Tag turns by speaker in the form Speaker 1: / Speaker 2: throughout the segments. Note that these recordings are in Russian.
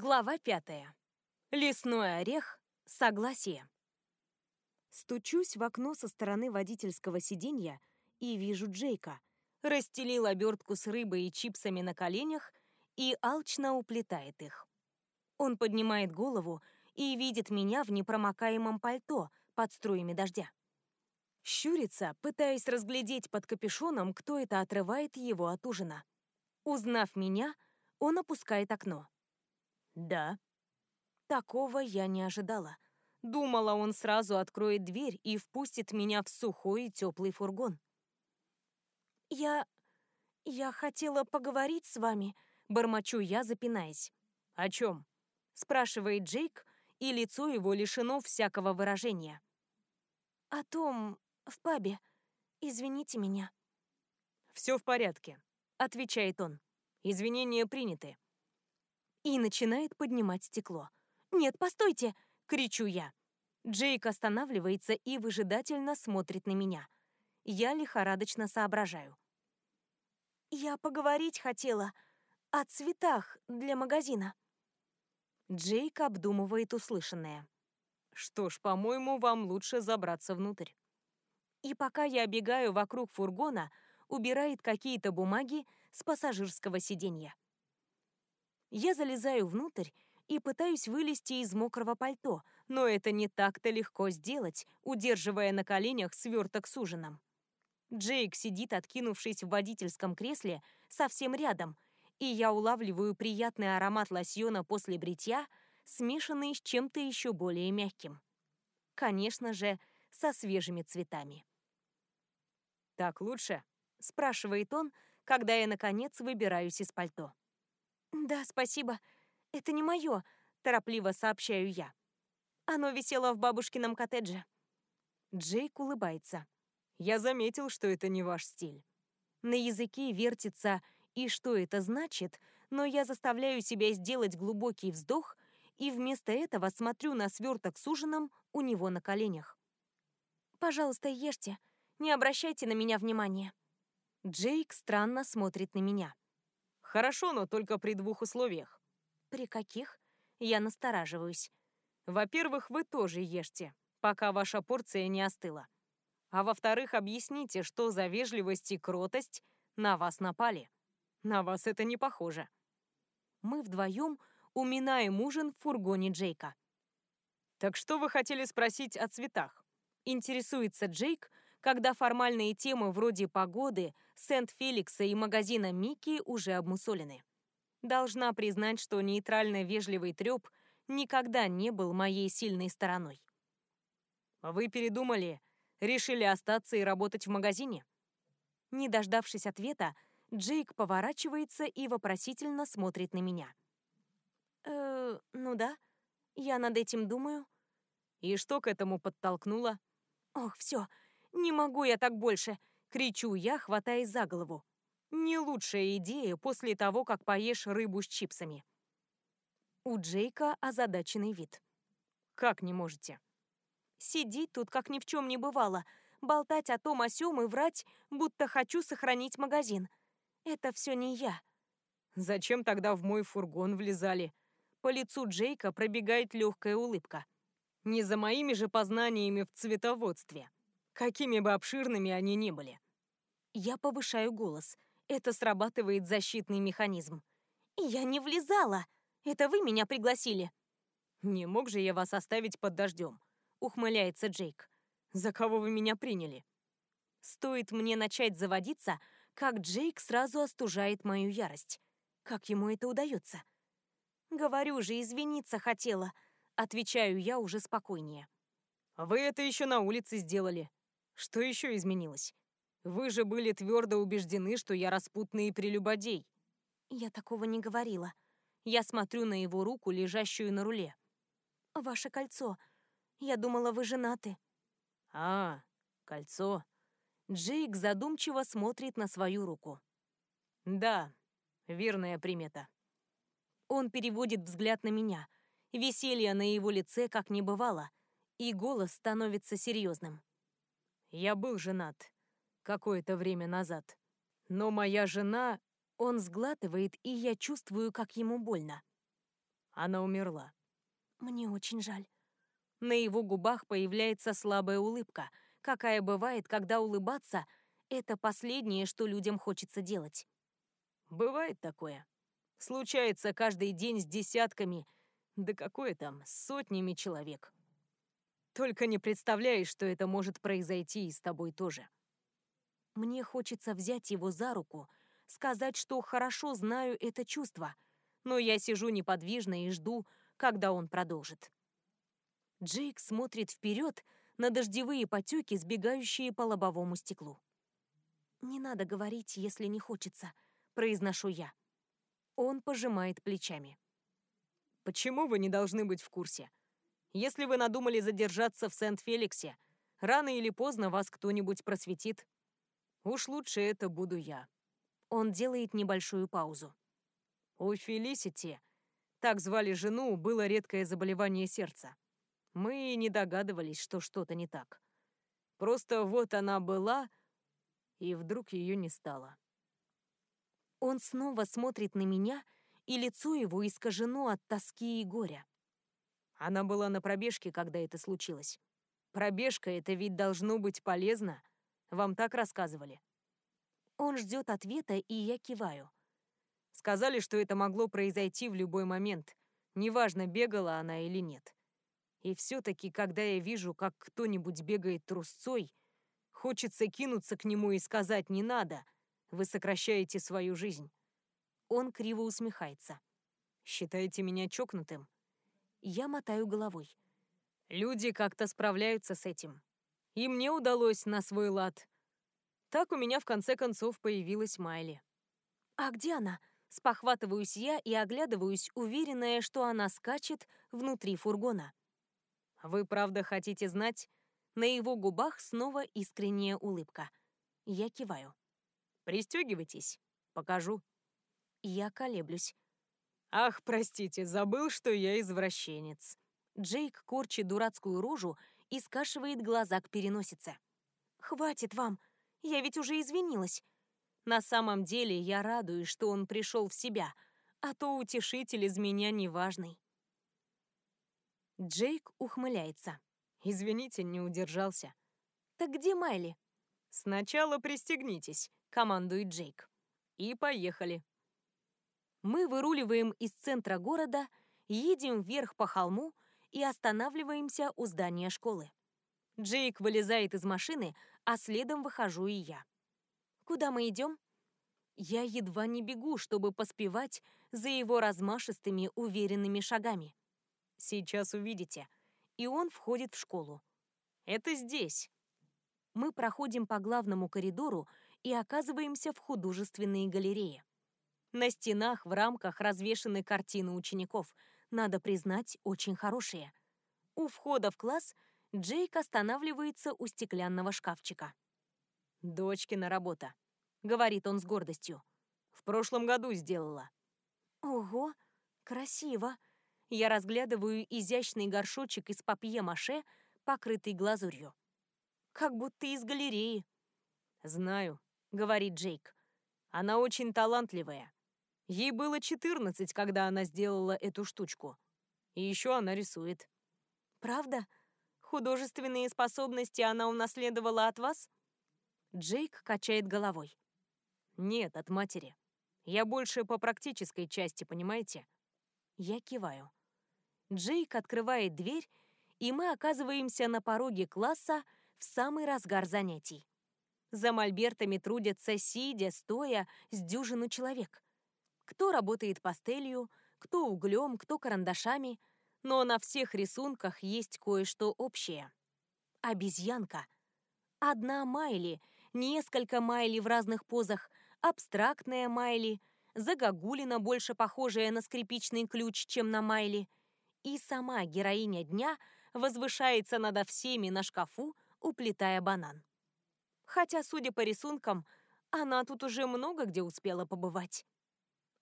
Speaker 1: Глава пятая. Лесной орех. Согласие. Стучусь в окно со стороны водительского сиденья и вижу Джейка. Расстелил обертку с рыбой и чипсами на коленях и алчно уплетает их. Он поднимает голову и видит меня в непромокаемом пальто под струями дождя. Щурится, пытаясь разглядеть под капюшоном, кто это отрывает его от ужина. Узнав меня, он опускает окно. «Да». Такого я не ожидала. Думала, он сразу откроет дверь и впустит меня в сухой и теплый фургон. «Я... я хотела поговорить с вами», — бормочу я, запинаясь. «О чем?» — спрашивает Джейк, и лицо его лишено всякого выражения. «О том... в пабе. Извините меня». «Все в порядке», — отвечает он. «Извинения приняты и начинает поднимать стекло. «Нет, постойте!» — кричу я. Джейк останавливается и выжидательно смотрит на меня. Я лихорадочно соображаю. «Я поговорить хотела о цветах для магазина». Джейк обдумывает услышанное. «Что ж, по-моему, вам лучше забраться внутрь». И пока я бегаю вокруг фургона, убирает какие-то бумаги с пассажирского сиденья. Я залезаю внутрь и пытаюсь вылезти из мокрого пальто, но это не так-то легко сделать, удерживая на коленях сверток с ужином. Джейк сидит, откинувшись в водительском кресле, совсем рядом, и я улавливаю приятный аромат лосьона после бритья, смешанный с чем-то еще более мягким. Конечно же, со свежими цветами. «Так лучше?» — спрашивает он, когда я, наконец, выбираюсь из пальто. «Да, спасибо. Это не мое», — торопливо сообщаю я. Оно висело в бабушкином коттедже. Джейк улыбается. «Я заметил, что это не ваш стиль». На языке вертится «и что это значит?», но я заставляю себя сделать глубокий вздох и вместо этого смотрю на сверток с ужином у него на коленях. «Пожалуйста, ешьте. Не обращайте на меня внимания». Джейк странно смотрит на меня. Хорошо, но только при двух условиях. При каких? Я настораживаюсь. Во-первых, вы тоже ешьте, пока ваша порция не остыла. А во-вторых, объясните, что за вежливость и кротость на вас напали. На вас это не похоже. Мы вдвоем уминаем ужин в фургоне Джейка. «Так что вы хотели спросить о цветах?» Интересуется Джейк, когда формальные темы вроде погоды, Сент-Феликса и магазина Микки уже обмусолены. Должна признать, что нейтрально-вежливый трёп никогда не был моей сильной стороной. «Вы передумали? Решили остаться и работать в магазине?» Не дождавшись ответа, Джейк поворачивается и вопросительно смотрит на меня. «Э, ну да, я над этим думаю». «И что к этому подтолкнуло?» «Ох, все, «Не могу я так больше!» — кричу я, хватаясь за голову. «Не лучшая идея после того, как поешь рыбу с чипсами». У Джейка озадаченный вид. «Как не можете?» Сидеть тут, как ни в чем не бывало, болтать о том о сём и врать, будто хочу сохранить магазин. Это все не я. Зачем тогда в мой фургон влезали? По лицу Джейка пробегает легкая улыбка. Не за моими же познаниями в цветоводстве какими бы обширными они ни были. Я повышаю голос. Это срабатывает защитный механизм. «Я не влезала! Это вы меня пригласили!» «Не мог же я вас оставить под дождем», — ухмыляется Джейк. «За кого вы меня приняли?» Стоит мне начать заводиться, как Джейк сразу остужает мою ярость. Как ему это удается? «Говорю же, извиниться хотела», — отвечаю я уже спокойнее. «Вы это еще на улице сделали», что еще изменилось? Вы же были твердо убеждены, что я распутный прелюбодей. Я такого не говорила. Я смотрю на его руку, лежащую на руле. Ваше кольцо. Я думала, вы женаты. А, кольцо. Джейк задумчиво смотрит на свою руку. Да, верная примета. Он переводит взгляд на меня. Веселье на его лице как не бывало, и голос становится серьезным. Я был женат какое-то время назад. Но моя жена... Он сглатывает, и я чувствую, как ему больно.
Speaker 2: Она умерла.
Speaker 1: Мне очень жаль. На его губах появляется слабая улыбка, какая бывает, когда улыбаться — это последнее, что людям хочется делать.
Speaker 2: Бывает такое. Случается каждый день с десятками, да какое там, с сотнями человек. Только не представляешь, что это может произойти и с тобой тоже.
Speaker 1: Мне хочется взять его за руку, сказать, что хорошо знаю это чувство, но я сижу неподвижно и жду, когда он продолжит. Джейк смотрит вперед на дождевые потеки, сбегающие по лобовому стеклу. «Не надо говорить, если не хочется», — произношу я. Он пожимает плечами.
Speaker 2: «Почему вы не должны быть в курсе? Если вы надумали задержаться в Сент-Феликсе, рано или поздно вас кто-нибудь просветит. Уж лучше это буду я».
Speaker 1: Он делает небольшую паузу.
Speaker 2: У Фелисити, так звали жену, было редкое заболевание сердца. Мы не догадывались, что что-то не так. Просто вот она была, и вдруг ее не стало.
Speaker 1: Он снова смотрит на меня, и лицо его искажено от тоски и горя.
Speaker 2: Она была на пробежке, когда это случилось. Пробежка — это ведь должно быть полезно. Вам так рассказывали?
Speaker 1: Он ждет ответа, и я киваю.
Speaker 2: Сказали, что это могло произойти в любой момент. Неважно, бегала она или нет. И все-таки, когда я вижу, как кто-нибудь бегает трусцой, хочется кинуться к нему и сказать «не надо», вы сокращаете свою жизнь.
Speaker 1: Он криво усмехается.
Speaker 2: Считаете меня чокнутым?
Speaker 1: Я мотаю головой.
Speaker 2: Люди как-то справляются с этим. И мне удалось на свой лад. Так у меня в конце концов появилась Майли.
Speaker 1: А где она? Спохватываюсь я и оглядываюсь, уверенная, что она скачет внутри фургона.
Speaker 2: «Вы правда хотите знать?»
Speaker 1: На его губах снова искренняя улыбка. Я киваю.
Speaker 2: «Пристегивайтесь. Покажу».
Speaker 1: Я колеблюсь.
Speaker 2: «Ах, простите, забыл, что я извращенец».
Speaker 1: Джейк корчит дурацкую рожу и скашивает глаза к переносице. «Хватит вам! Я ведь уже извинилась!» На самом деле я радуюсь, что он пришел в себя, а то утешитель из меня неважный. Джейк ухмыляется.
Speaker 2: «Извините, не удержался».
Speaker 1: «Так где Майли?»
Speaker 2: «Сначала пристегнитесь», — командует Джейк. «И поехали».
Speaker 1: Мы выруливаем из центра города, едем вверх по холму и останавливаемся у здания школы. Джейк вылезает из машины, а следом выхожу и я. «Куда мы идем?» Я едва не бегу, чтобы поспевать за его размашистыми, уверенными шагами.
Speaker 2: Сейчас увидите.
Speaker 1: И он входит в школу.
Speaker 2: Это здесь.
Speaker 1: Мы проходим по главному коридору и оказываемся в художественной галерее. На стенах в рамках развешаны картины учеников, надо признать, очень хорошие. У входа в класс Джейк останавливается у стеклянного шкафчика.
Speaker 2: «Дочкина работа», —
Speaker 1: говорит он с гордостью.
Speaker 2: «В прошлом году сделала».
Speaker 1: «Ого, красиво!» я разглядываю изящный горшочек из папье-маше, покрытый глазурью. Как будто из галереи.
Speaker 2: «Знаю», — говорит Джейк. «Она очень талантливая. Ей было 14, когда она сделала эту штучку. И еще она рисует».
Speaker 1: «Правда? Художественные способности она унаследовала от вас?» Джейк качает головой.
Speaker 2: «Нет, от матери. Я больше по практической части, понимаете?»
Speaker 1: Я киваю. Джейк открывает дверь, и мы оказываемся на пороге класса в самый разгар занятий. За мольбертами трудятся сидя, стоя, с дюжину человек. Кто работает пастелью, кто углем, кто карандашами, но на всех рисунках есть кое-что общее. Обезьянка. Одна Майли, несколько Майли в разных позах, абстрактная Майли, загогулина, больше похожая на скрипичный ключ, чем на Майли — и сама героиня дня возвышается надо всеми на шкафу, уплетая банан. Хотя, судя по рисункам, она тут уже много где успела побывать.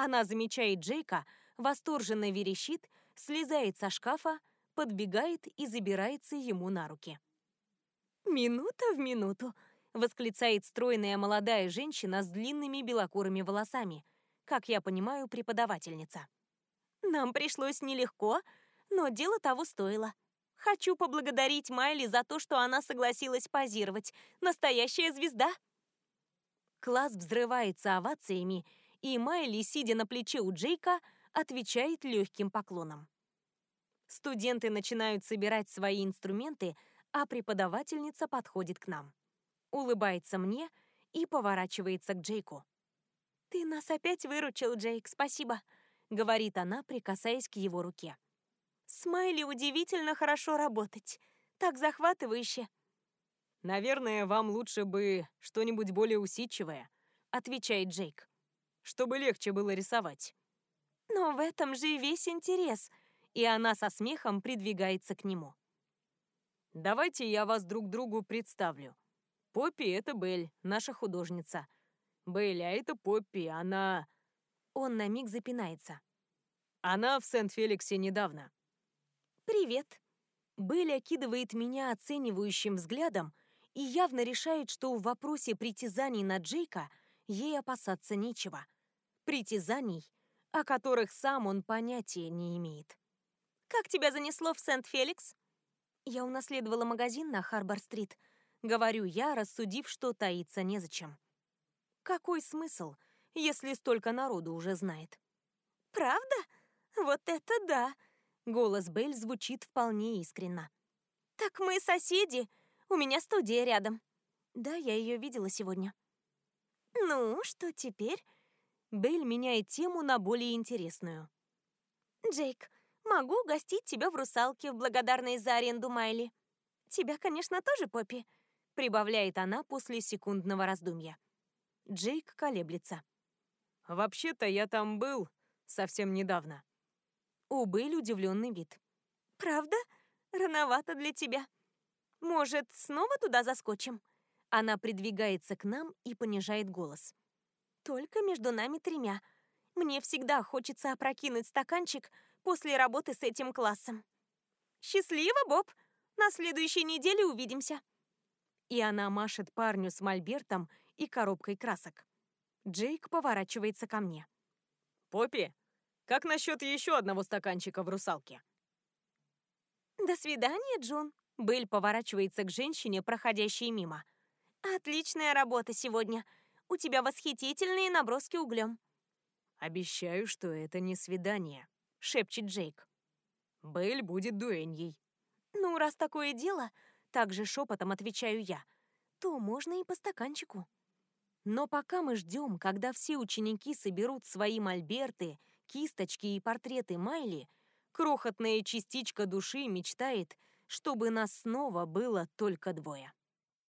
Speaker 1: Она замечает Джейка, восторженно верещит, слезает со шкафа, подбегает и забирается ему на руки. «Минута в минуту!» — восклицает стройная молодая женщина с длинными белокурыми волосами, как я понимаю, преподавательница. Нам пришлось нелегко, но дело того стоило. Хочу поблагодарить Майли за то, что она согласилась позировать. Настоящая звезда. Класс взрывается овациями, и Майли, сидя на плече у Джейка, отвечает легким поклоном. Студенты начинают собирать свои инструменты, а преподавательница подходит к нам. Улыбается мне и поворачивается к Джейку. «Ты нас опять выручил, Джейк, спасибо», — говорит она, прикасаясь к его руке. «Смайли удивительно хорошо работать. Так захватывающе».
Speaker 2: «Наверное, вам лучше бы что-нибудь более усидчивое», — отвечает Джейк. «Чтобы легче было рисовать».
Speaker 1: «Но в этом же и весь интерес», и она со смехом придвигается к нему.
Speaker 2: «Давайте я вас друг другу представлю. Поппи — это Белль, наша художница. Белль, а это Поппи, она...»
Speaker 1: Он на миг запинается.
Speaker 2: «Она в Сент-Феликсе недавно».
Speaker 1: «Привет». Белль окидывает меня оценивающим взглядом и явно решает, что в вопросе притязаний на Джейка ей опасаться нечего. Притязаний, о которых сам он понятия не имеет. «Как тебя занесло в Сент-Феликс?» «Я унаследовала магазин на Харбор-стрит», — говорю я, рассудив, что таиться незачем. «Какой смысл, если столько народу уже знает?» «Правда? Вот это да!» Голос Белль звучит вполне искренно. «Так мы соседи. У меня студия рядом». «Да, я ее видела сегодня». «Ну, что теперь?» Белль меняет тему на более интересную. «Джейк, Могу угостить тебя в «Русалке» в благодарность за аренду Майли. Тебя, конечно, тоже, Поппи», — прибавляет она после секундного раздумья. Джейк колеблется.
Speaker 2: «Вообще-то я там был совсем недавно».
Speaker 1: У Белль удивленный вид. «Правда? Рановато для тебя. Может, снова туда заскочим?» Она придвигается к нам и понижает голос. «Только между нами тремя. Мне всегда хочется опрокинуть стаканчик, после работы с этим классом. Счастливо, Боб! На следующей неделе увидимся. И она машет парню с мольбертом и коробкой красок. Джейк поворачивается ко мне.
Speaker 2: Поппи, как насчет еще одного стаканчика в русалке?
Speaker 1: До свидания, Джун. Белль поворачивается к женщине, проходящей мимо. Отличная работа сегодня. У тебя восхитительные наброски углем.
Speaker 2: Обещаю, что это не свидание.
Speaker 1: — шепчет Джейк.
Speaker 2: «Белль будет дуэньей».
Speaker 1: «Ну, раз такое дело, так же шепотом отвечаю я, то можно и по стаканчику». Но пока мы ждем, когда все ученики соберут свои мольберты, кисточки и портреты Майли, крохотная частичка души мечтает, чтобы нас снова было только двое.